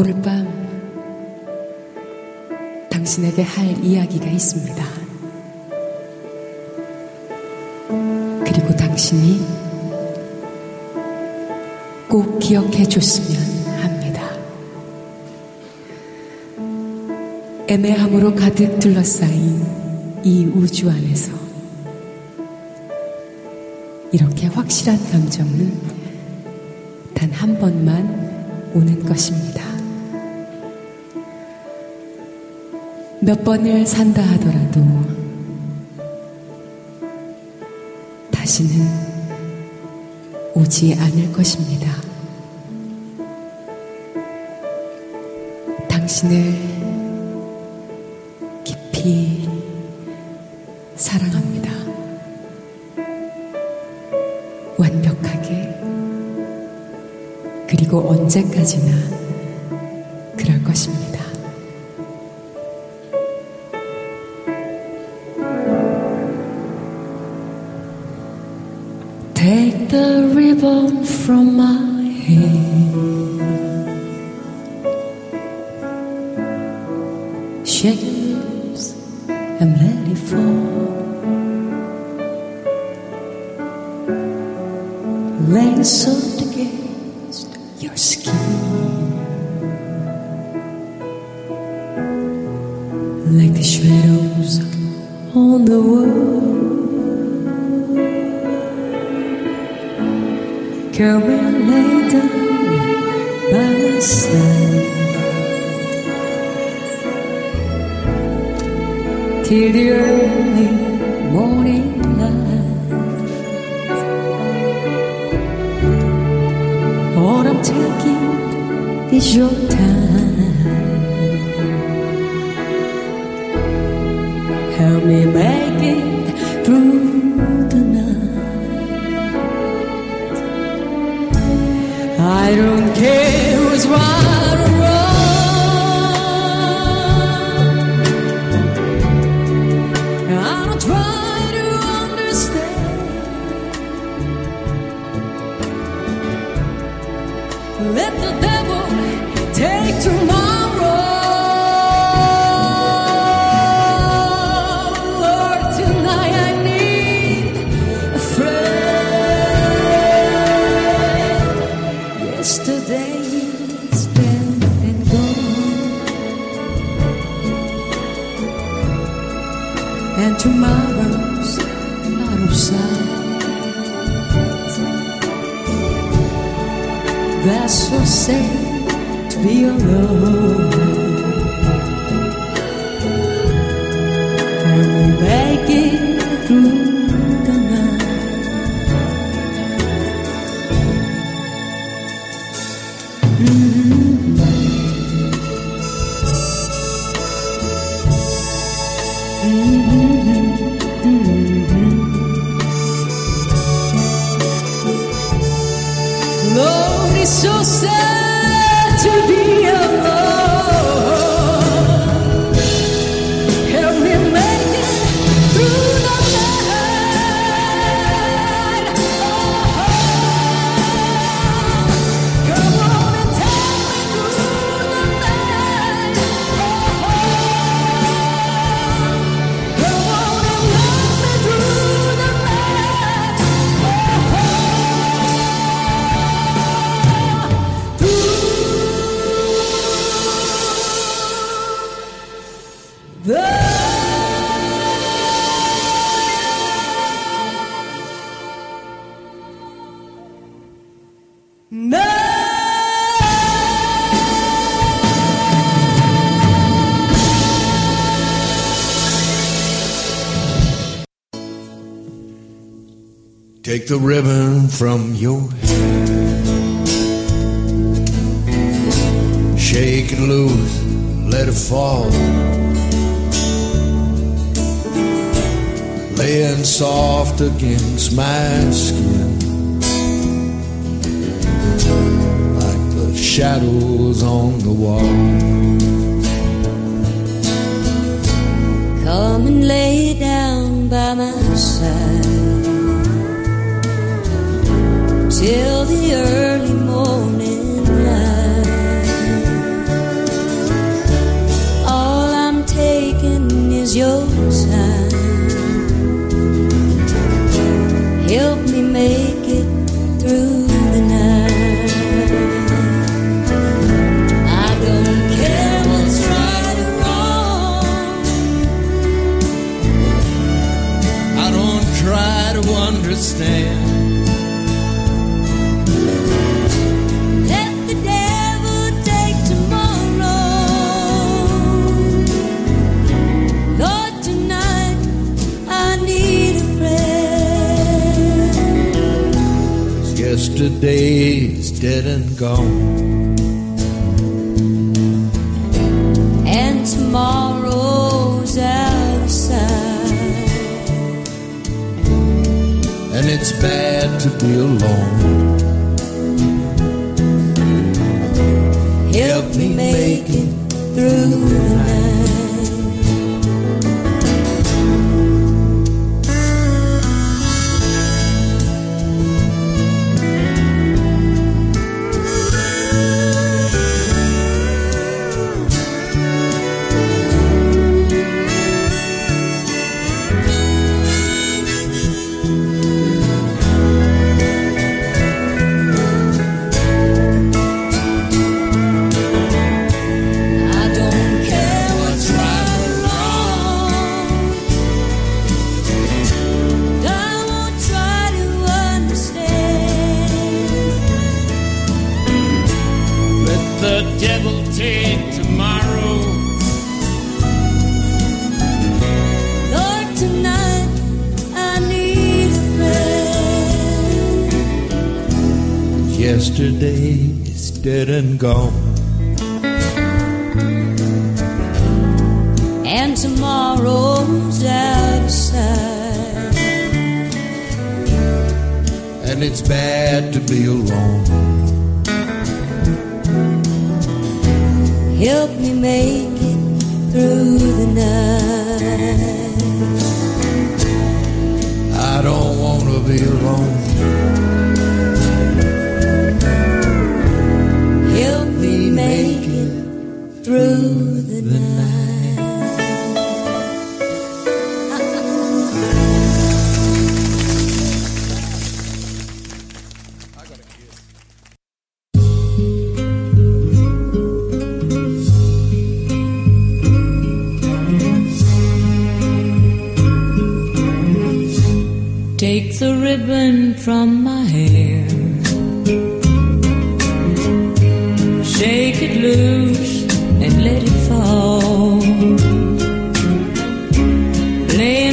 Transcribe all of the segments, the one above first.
오늘 밤 당신에게 할 이야기가 있습니다. 그리고 당신이 꼭 기억해 줬으면 합니다. 애매함으로 가득 둘러싸인 이 우주 안에서 이렇게 확실한 감정은 단 한 번만 오는 것입니다. 몇 번을 산다 하더라도 다시는 오지 않을 것입니다. 당신을 깊이 사랑합니다. 완벽하게 그리고 언제까지나 Take the ribbon from my hair. Shake lips and let it fall. Lay soft Come and lay down by my side till the early morning light. All I'm taking is your time. Help me make it I don't care who's right That's so sad to be alone. And we make it sad to be Take the ribbon from your hair. Shake it loose, let it fall. Laying soft against my skin. Like the shadows on the wall. Come and lay down by my side till the early dead and gone. and tomorrow's out of sight. And it's bad to be alone. Yesterday is dead and gone. And tomorrow's out of sight. And it's bad to be alone. Help me make it through the night. I don't want to be alone. Make it through the night.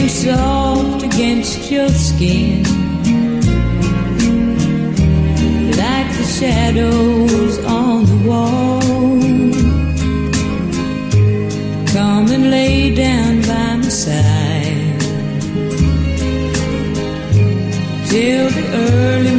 Soft against your skin. Like the shadows on the wall. Come and lay down by my side till the early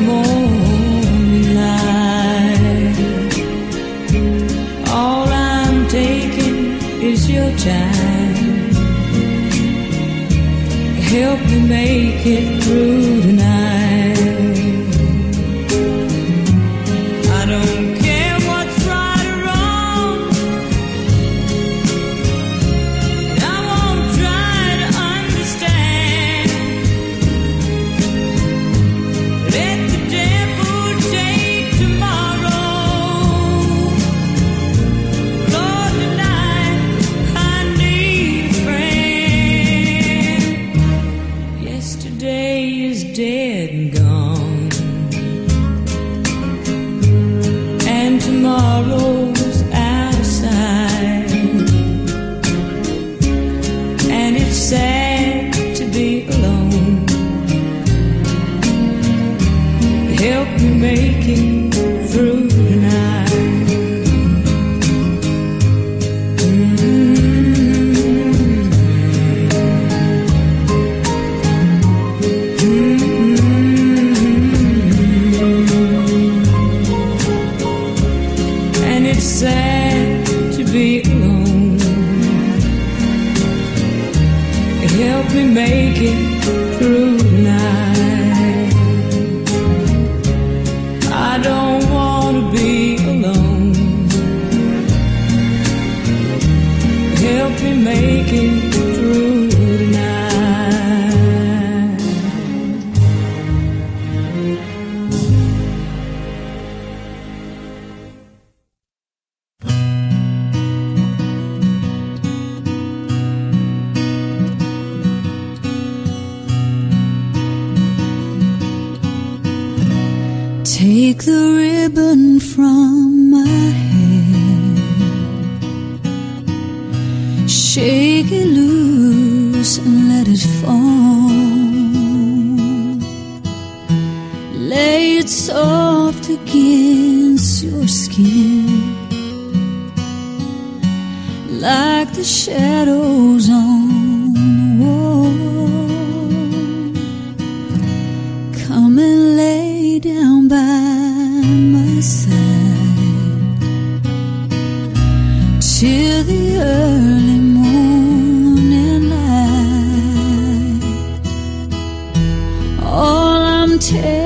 make it through me make it through Take the ribbon from my hair. Shake it loose and let it fall. Lay it soft against your skin like the shadows on till the early morning light. All I'm taking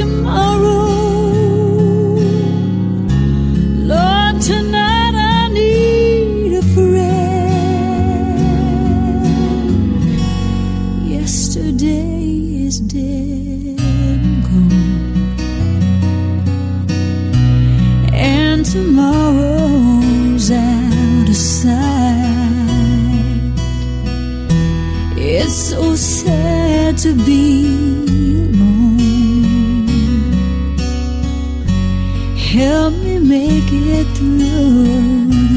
take Help me make it through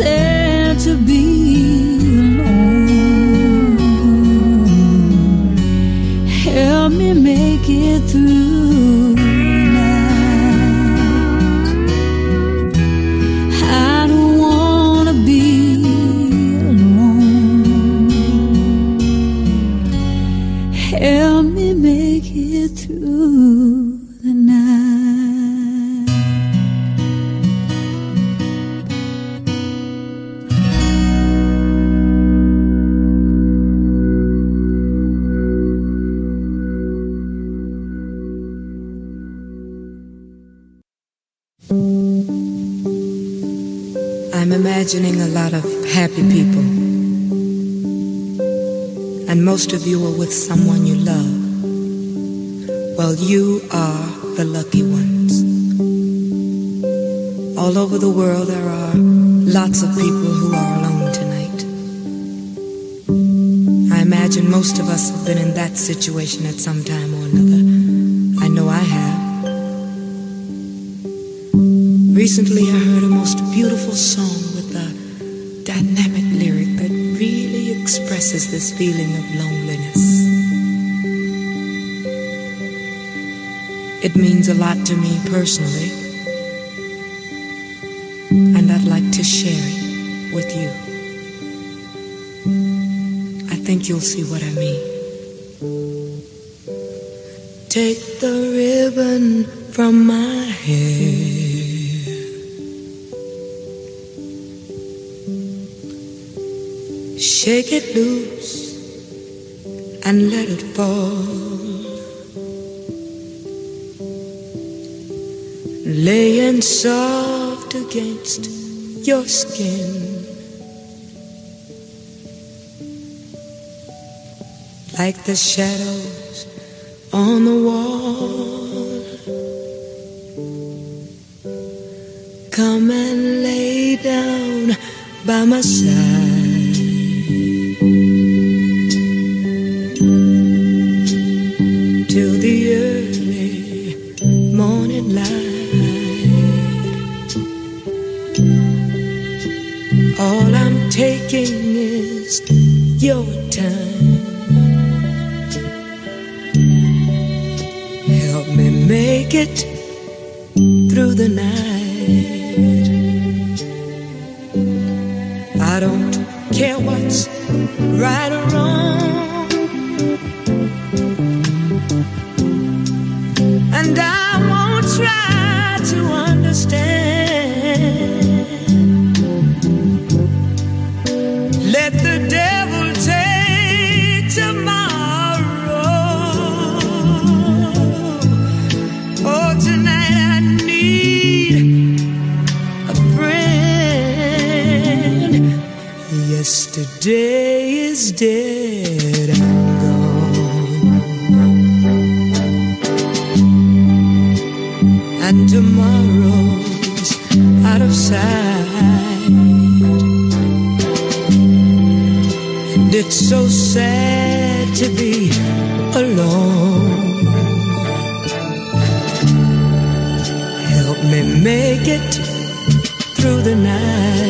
sad to be alone. Help me make it through night. I don't wanna be alone. Help me make it through imagining a lot of happy people. And most of you are with someone you love. Well, you are the lucky ones. All over the world, there are lots of people who are alone tonight. I imagine most of us have been in that situation at some time or another. I know I have. Recently, I heard a most beautiful song expresses this feeling of loneliness. It means a lot to me personally, and I'd like to share it with you. I think you'll see what I mean. Take the ribbon from my hair. Shake it loose and let it fall. Laying soft against your skin. Like the shadows on the wall. Come and lay down by my side. Your time. Help me make it Yesterday is dead and gone. And tomorrow's out of sight. And it's so sad to be alone. Help me make it through the night.